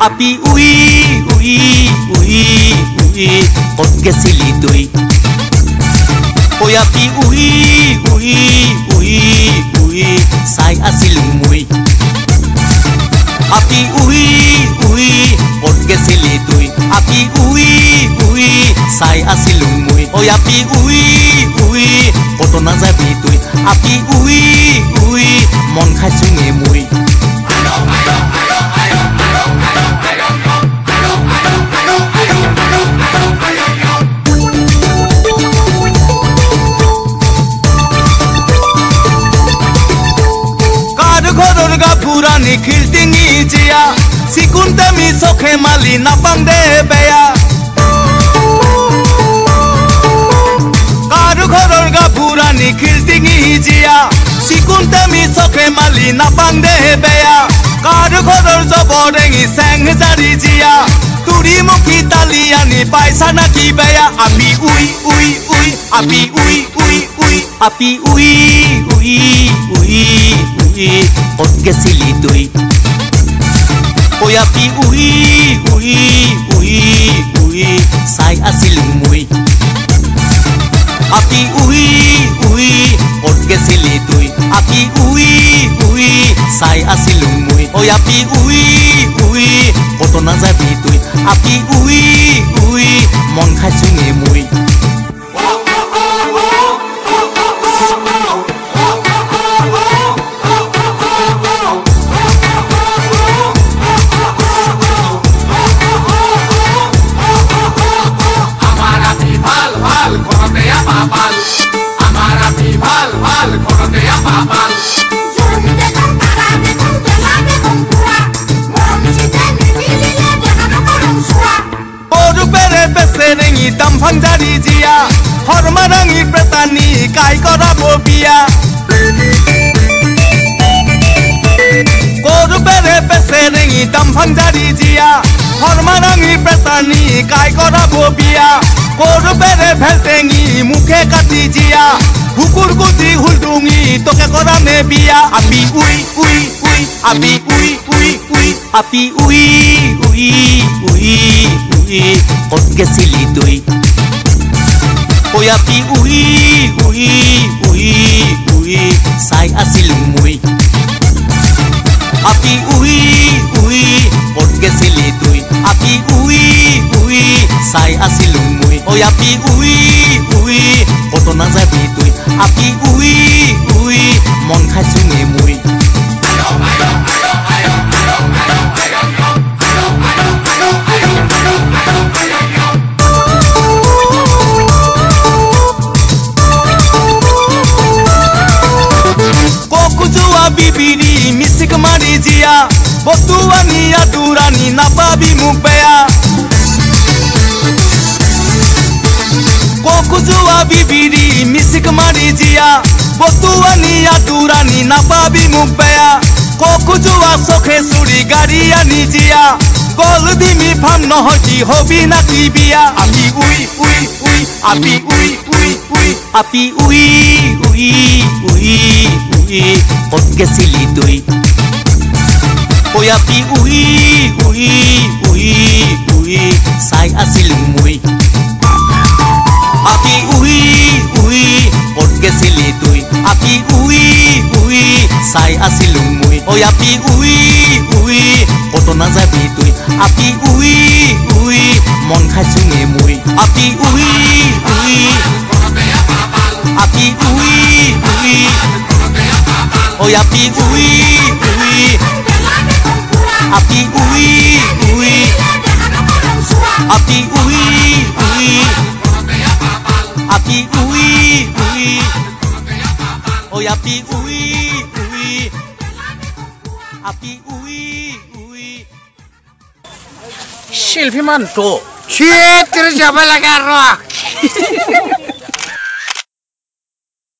আপি উই উই উই উই ক'ত গেছিলি ঐ আপি উই উই উই উই চাই আছিলো মই আপি উই উই ক'ত গেছিলি আপি উই উই চাই আছিলো মই ঐ আপি উই উই ক'ত নাযাবি তই আপি উই টিঙি জিয়া চিকুন তেমি চখে মালি নাপাং দে বেয়া কার ঘরর গা পুরা নিখিল টিঙি জিয়া চিকুন তেমি চখে মালি নাপাং দে বেয়া কার ঘরর জব রেঙি চেং জারি জিয়া তুরি মুখী তালি আনি পাইছা নাকি বেয়া আমি উই উই উই আপি উই উই উই আপি উই উই উই উই ক'ত গেছিলি তই ৰাতি উহি উহি উহি উহি চাই আছিল মই আপি উহি উহি অত গেছিলি তুই আতি উহি উহি চাই আছিলো মই ঐ আপি উহি উহি কত নাযাবি তুই আপি উহি উহি ভাল ভাল ঘৰতে পাপাল জমি দেখুন তারা দেখুন বেলা দেখুন পুরা মন জিতে নিমিলিলে দেখানো করুন সুয়া Oru pere pese rengi tampang jari jia Horma rangi pretani kai kora bobia Oru pere Ukurguti huldungi toke koda me bia api ui ui ui api ui ui ui api ui ui ui ui konke silitui Hoy api ui ui ui ui sai asilumui Api ui ui konke silitui Api ui ui sai asilumui Hoy api ui ui kotonan zebu আপি উই উই মন খাইছোঙে মই ককুজোৱা বিবিৰি মিচিক মাৰি জীয়া বতুৱানি আদুৰানি নাপাবি মোক বেয়া ককুজোৱা বিবিৰি মিচিক মাৰি জীয়া বতুৱানি আদুৰানি নাপাবি মোক বেয়া ককুজোৱা চখে চুৰি গাড়ী আনি জীয়া গল দিমি ফাম নহয় কি হবি নাকি বিয়া আপি উই উই উই আপি উই উই উই আপি উই উই উই উই ক'ত গেছিলি তই ঐ আপি উই উই উই উই চাই আছিলো মই চাই আছিলো মই ঐ আপি উই উই ক'ত নাযাবি তই আপি উই উই মন খাইছোঙে মই আপি উই উই আপি উই উই ঐ আপি উই উই আপি উই উই আপি উই উই আপি উই উই ঐ আপি উই উই আপি উই উই শিল্পী মানটো থিয়েটাৰ যাব লাগে আৰু